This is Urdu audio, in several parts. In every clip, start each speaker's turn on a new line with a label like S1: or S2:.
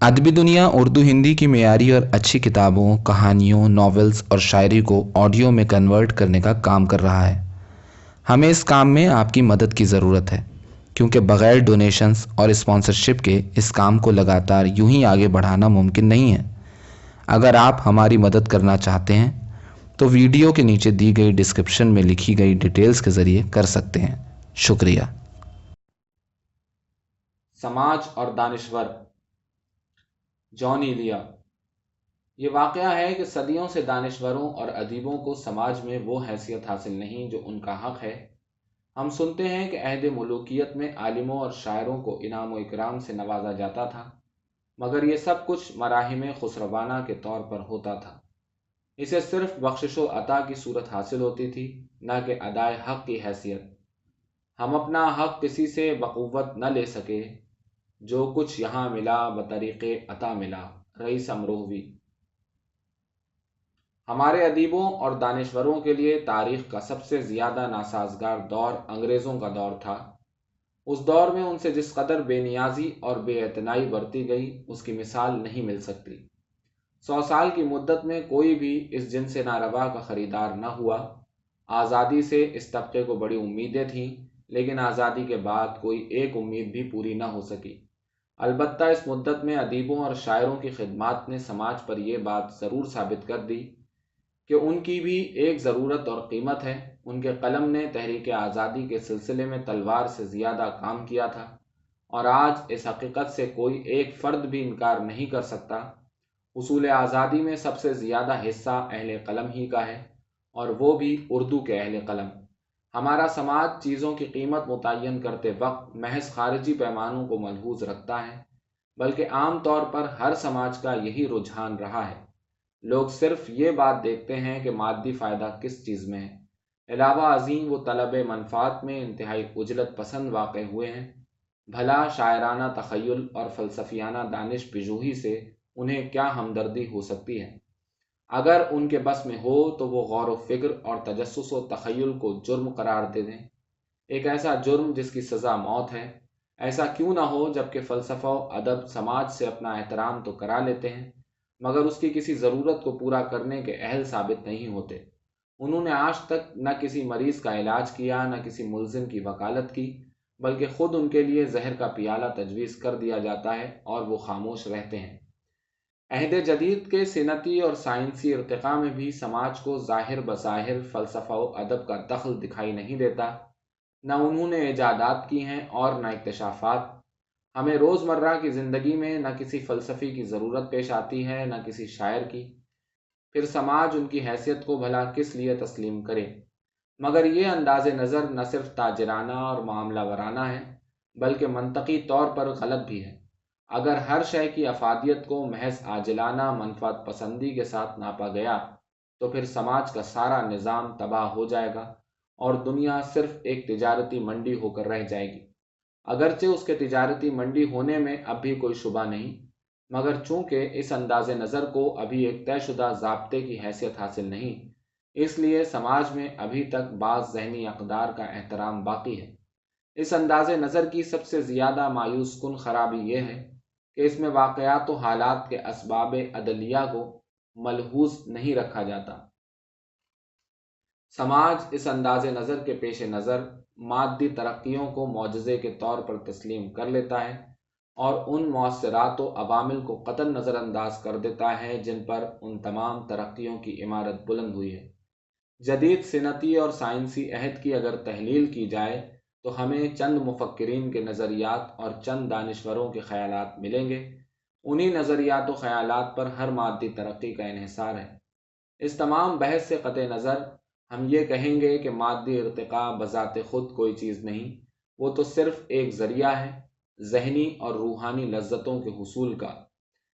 S1: ادبی دنیا، اردو، ہندی کی معیاری اور اچھی کتابوں، کہانیوں، ناولز اور شاعری کو آڈیو میں کنورٹ کرنے کا کام کر رہا ہے۔ ہمیں اس کام میں آپ کی مدد کی ضرورت ہے، کیونکہ بغیر ڈونیشنز اور اسپانسرشپ کے اس کام کو لگاتار یوں ہی آگے بڑھانا ممکن نہیں ہے۔ اگر آپ ہماری مدد کرنا چاہتے ہیں، تو ویڈیو کے نیچے دی گئی ڈسکرپشن میں لکھی گئی ڈیٹیلز کے ذریعے کر سکتے ہیں۔ شکریہ۔
S2: سماج اور دانشور۔ جان ایلیا یہ واقعہ ہے کہ صدیوں سے دانشوروں اور ادیبوں کو سماج میں وہ حیثیت حاصل نہیں جو ان کا حق ہے۔ ہم سنتے ہیں کہ عہد ملوکیت میں عالموں اور شاعروں کو انعام و اکرام سے نوازا جاتا تھا، مگر یہ سب کچھ مراحم خسروانہ کے طور پر ہوتا تھا۔ اسے صرف بخشش و عطا کی صورت حاصل ہوتی تھی، نہ کہ ادائے حق کی حیثیت۔ ہم اپنا حق کسی سے بقوت نہ لے سکے۔ جو کچھ یہاں ملا بطریق عطا ملا، رئیس امروہوی ہمارے ادیبوں اور دانشوروں کے لیے تاریخ کا سب سے زیادہ ناسازگار دور انگریزوں کا دور تھا۔ اس دور میں ان سے جس قدر بے نیازی اور بے اعتنائی برتی گئی، اس کی مثال نہیں مل سکتی۔ سو سال کی مدت میں کوئی بھی اس جن سے ناروا کا خریدار نہ ہوا۔ آزادی سے اس طبقے کو بڑی امیدیں تھیں، لیکن آزادی کے بعد کوئی ایک امید بھی پوری نہ ہو سکی۔ البتہ اس مدت میں ادیبوں اور شاعروں کی خدمات نے سماج پر یہ بات ضرور ثابت کر دی کہ ان کی بھی ایک ضرورت اور قیمت ہے۔ ان کے قلم نے تحریک آزادی کے سلسلے میں تلوار سے زیادہ کام کیا تھا اور آج اس حقیقت سے کوئی ایک فرد بھی انکار نہیں کر سکتا۔ اصول آزادی میں سب سے زیادہ حصہ اہل قلم ہی کا ہے اور وہ بھی اردو کے اہل قلم۔ ہمارا سماج چیزوں کی قیمت متعین کرتے وقت محض خارجی پیمانوں کو ملحوظ رکھتا ہے، بلکہ عام طور پر ہر سماج کا یہی رجحان رہا ہے۔ لوگ صرف یہ بات دیکھتے ہیں کہ مادی فائدہ کس چیز میں ہے۔ علاوہ عظیم وہ طلب منفات میں انتہائی اجلت پسند واقع ہوئے ہیں۔ بھلا شاعرانہ تخیل اور فلسفیانہ دانش پجوہی سے انہیں کیا ہمدردی ہو سکتی ہے؟ اگر ان کے بس میں ہو تو وہ غور و فکر اور تجسس و تخیل کو جرم قرار دے دیں۔ ایک ایسا جرم جس کی سزا موت ہے۔ ایسا کیوں نہ ہو جبکہ فلسفہ و ادب سماج سے اپنا احترام تو کرا لیتے ہیں، مگر اس کی کسی ضرورت کو پورا کرنے کے اہل ثابت نہیں ہوتے۔ انہوں نے آج تک نہ کسی مریض کا علاج کیا، نہ کسی ملزم کی وکالت کی، بلکہ خود ان کے لیے زہر کا پیالہ تجویز کر دیا جاتا ہے اور وہ خاموش رہتے ہیں۔ عہد جدید کے صنعتی اور سائنسی ارتقاء میں بھی سماج کو ظاہر بظاہر فلسفہ و ادب کا دخل دکھائی نہیں دیتا۔ نہ انہوں نے ایجادات کی ہیں اور نہ اکتشافات۔ ہمیں روز مرہ کی زندگی میں نہ کسی فلسفی کی ضرورت پیش آتی ہے، نہ کسی شاعر کی۔ پھر سماج ان کی حیثیت کو بھلا کس لیے تسلیم کرے؟ مگر یہ انداز نظر نہ صرف تاجرانہ اور معاملہ ورانہ ہے، بلکہ منطقی طور پر غلط بھی ہے۔ اگر ہر شے کی افادیت کو محض عاجلانہ منفعت پسندی کے ساتھ ناپا گیا، تو پھر سماج کا سارا نظام تباہ ہو جائے گا اور دنیا صرف ایک تجارتی منڈی ہو کر رہ جائے گی۔ اگرچہ اس کے تجارتی منڈی ہونے میں اب بھی کوئی شبہ نہیں، مگر چونکہ اس انداز نظر کو ابھی ایک طے شدہ ضابطے کی حیثیت حاصل نہیں، اس لیے سماج میں ابھی تک بعض ذہنی اقدار کا احترام باقی ہے۔ اس انداز نظر کی سب سے زیادہ مایوس کن خرابی یہ ہے کہ اس میں واقعات و حالات کے اسباب عدلیہ کو ملحوظ نہیں رکھا جاتا۔ سماج اس انداز نظر کے پیش نظر مادی ترقیوں کو معجزے کے طور پر تسلیم کر لیتا ہے اور ان مؤثرات و عوامل کو قطن نظر انداز کر دیتا ہے جن پر ان تمام ترقیوں کی عمارت بلند ہوئی ہے۔ جدید صنعتی اور سائنسی عہد کی اگر تحلیل کی جائے تو ہمیں چند مفکرین کے نظریات اور چند دانشوروں کے خیالات ملیں گے۔ انہی نظریات و خیالات پر ہر مادی ترقی کا انحصار ہے۔ اس تمام بحث سے قطع نظر ہم یہ کہیں گے کہ مادی ارتقاء بذات خود کوئی چیز نہیں، وہ تو صرف ایک ذریعہ ہے، ذہنی اور روحانی لذتوں کے حصول کا۔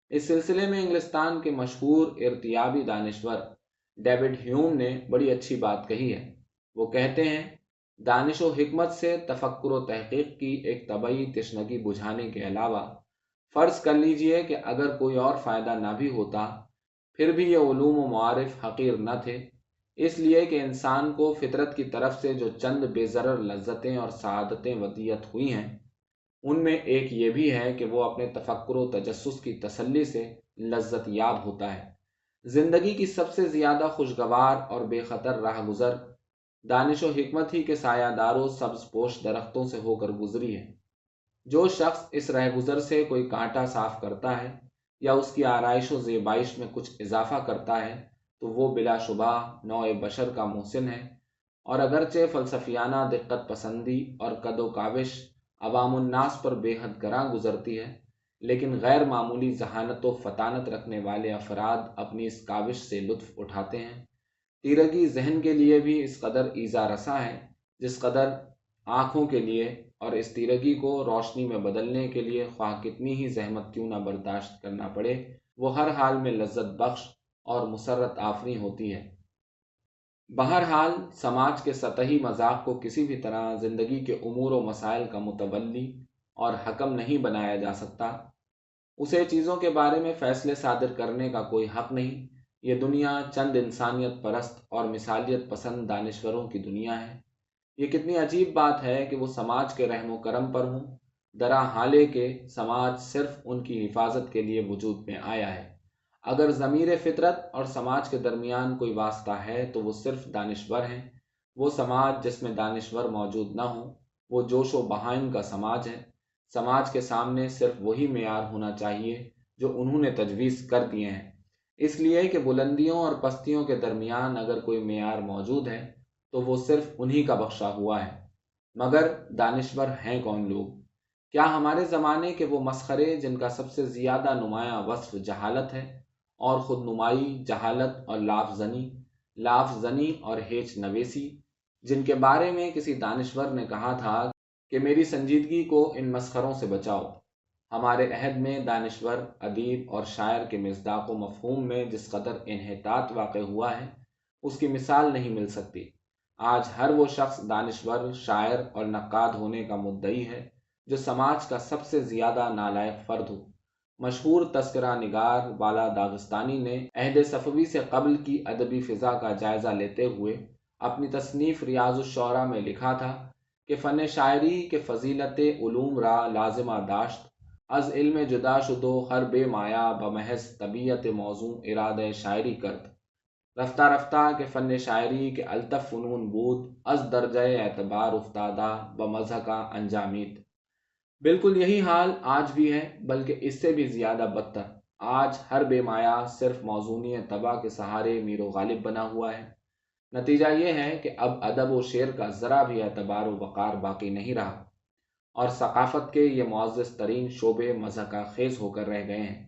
S2: اس سلسلے میں انگلستان کے مشہور ارتیابی دانشور ڈیوڈ ہیوم نے بڑی اچھی بات کہی ہے۔ وہ کہتے ہیں دانش و حکمت سے تفکر و تحقیق کی ایک طبعی تشنگی بجھانے کے علاوہ فرض کر لیجیے کہ اگر کوئی اور فائدہ نہ بھی ہوتا، پھر بھی یہ علوم و معارف حقیر نہ تھے۔ اس لیے کہ انسان کو فطرت کی طرف سے جو چند بے ضرر لذتیں اور سعادتیں ودیت ہوئی ہیں، ان میں ایک یہ بھی ہے کہ وہ اپنے تفکر و تجسس کی تسلی سے لذت یاب ہوتا ہے۔ زندگی کی سب سے زیادہ خوشگوار اور بے خطر راہ گزر دانش و حکمت ہی کے سایہ دار و سبز پوش درختوں سے ہو کر گزری ہے جو شخص اس رہ گزر سے کوئی کانٹا صاف کرتا ہے یا اس کی آرائش و زیبائش میں کچھ اضافہ کرتا ہے، تو وہ بلا شبہ نوع بشر کا محسن ہے۔ اور اگرچہ فلسفیانہ دقت پسندی اور قد و کاوش عوام الناس پر بے حد گراں گزرتی ہے، لیکن غیر معمولی ذہانت و فطانت رکھنے والے افراد اپنی اس کاوش سے لطف اٹھاتے ہیں۔ تیرگی ذہن کے لیے بھی اس قدر ایزا رسا ہے جس قدر آنکھوں کے لیے اور اس تیرگی کو روشنی میں بدلنے کے لیے خواہ کتنی ہی زحمت کیوں نہ برداشت کرنا پڑے، وہ ہر حال میں لذت بخش اور مسرت آفری ہوتی ہے بہرحال، سماج کے سطحی مذاق کو کسی بھی طرح زندگی کے امور و مسائل کا متولی اور حکم نہیں بنایا جا سکتا۔ اسے چیزوں کے بارے میں فیصلے صادر کرنے کا کوئی حق نہیں یہ دنیا چند انسانیت پرست اور مثالیت پسند دانشوروں کی دنیا ہے۔ یہ کتنی عجیب بات ہے کہ وہ سماج کے رحم و کرم پر ہوں، درا حالے کے سماج صرف ان کی حفاظت کے لیے وجود میں آیا ہے۔ اگر ضمیر فطرت اور سماج کے درمیان کوئی واسطہ ہے تو وہ صرف دانشور ہیں۔ وہ سماج جس میں دانشور موجود نہ ہو وہ جوش و بہائم کا سماج ہے۔ سماج کے سامنے صرف وہی معیار ہونا چاہیے جو انہوں نے تجویز کر دیے ہیں۔ اس لیے کہ بلندیوں اور پستیوں کے درمیان اگر کوئی معیار موجود ہے، تو وہ صرف انہی کا بخشا ہوا ہے۔ مگر دانشور ہیں کون لوگ؟ کیا ہمارے زمانے کے وہ مسخرے جن کا سب سے زیادہ نمایاں وصف جہالت ہے اور خود نمائی جہالت اور لاف زنی لاف زنی اور ہیچ نویسی، جن کے بارے میں کسی دانشور نے کہا تھا کہ میری سنجیدگی کو ان مسخروں سے بچاؤ۔ ہمارے عہد میں دانشور، ادیب اور شاعر کے مزداق و مفہوم میں جس قدر انحطاط واقع ہوا ہے، اس کی مثال نہیں مل سکتی۔ آج ہر وہ شخص دانشور، شاعر اور نقاد ہونے کا مدعی ہے جو سماج کا سب سے زیادہ نالائق فرد ہو۔ مشہور تذکرہ نگار بالا داغستانی نے عہد صفوی سے قبل کی ادبی فضا کا جائزہ لیتے ہوئے اپنی تصنیف ریاض الشعراء میں لکھا تھا کہ فن شاعری کے فضیلت علوم را لازمہ داشت از علم جدا شدو، ہر بے مایا، بمحض طبیعت موضوع اراد شاعری کرد۔ رفتہ رفتہ کہ فن شاعری کے الطف فنون بود، از درجہ اعتبار افتادہ بمذہقہ انجامیت بالکل یہی حال آج بھی ہے، بلکہ اس سے بھی زیادہ بدتر۔ آج ہر بے مایا، صرف موزونی تباہ کے سہارے میر و غالب بنا ہوا ہے۔ نتیجہ یہ ہے کہ اب ادب و شعر کا ذرا بھی اعتبار و وقار باقی نہیں رہا۔ اور ثقافت کے یہ معزز ترین شعبے مذہب خیز ہو کر رہ گئے ہیں۔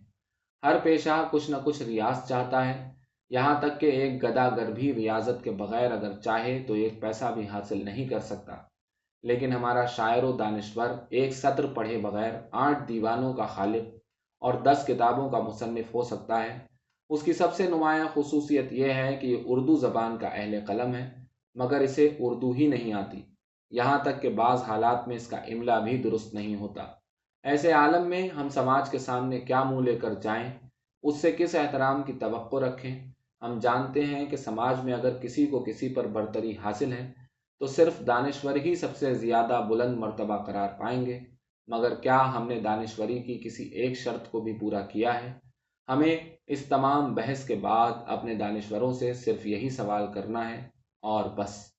S2: ہر پیشہ کچھ نہ کچھ ریاض چاہتا ہے۔ یہاں تک کہ ایک گدا گر بھی ریاضت کے بغیر اگر چاہے تو ایک پیسہ بھی حاصل نہیں کر سکتا۔ لیکن ہمارا شاعر و دانشور ایک سطر پڑھے بغیر آٹھ دیوانوں کا خالق اور دس کتابوں کا مصنف ہو سکتا ہے۔ اس کی سب سے نمایاں خصوصیت یہ ہے کہ یہ اردو زبان کا اہل قلم ہے، مگر اسے اردو ہی نہیں آتی۔ یہاں تک کہ بعض حالات میں اس کا املا بھی درست نہیں ہوتا۔ ایسے عالم میں ہم سماج کے سامنے کیا منہ لے کر جائیں؟ اس سے کس احترام کی توقع رکھیں؟ ہم جانتے ہیں کہ سماج میں اگر کسی کو کسی پر برتری حاصل ہے، تو صرف دانشور ہی سب سے زیادہ بلند مرتبہ قرار پائیں گے۔ مگر کیا ہم نے دانشوری کی کسی ایک شرط کو بھی پورا کیا ہے؟ ہمیں اس تمام بحث کے بعد اپنے دانشوروں سے صرف یہی سوال کرنا ہے اور بس۔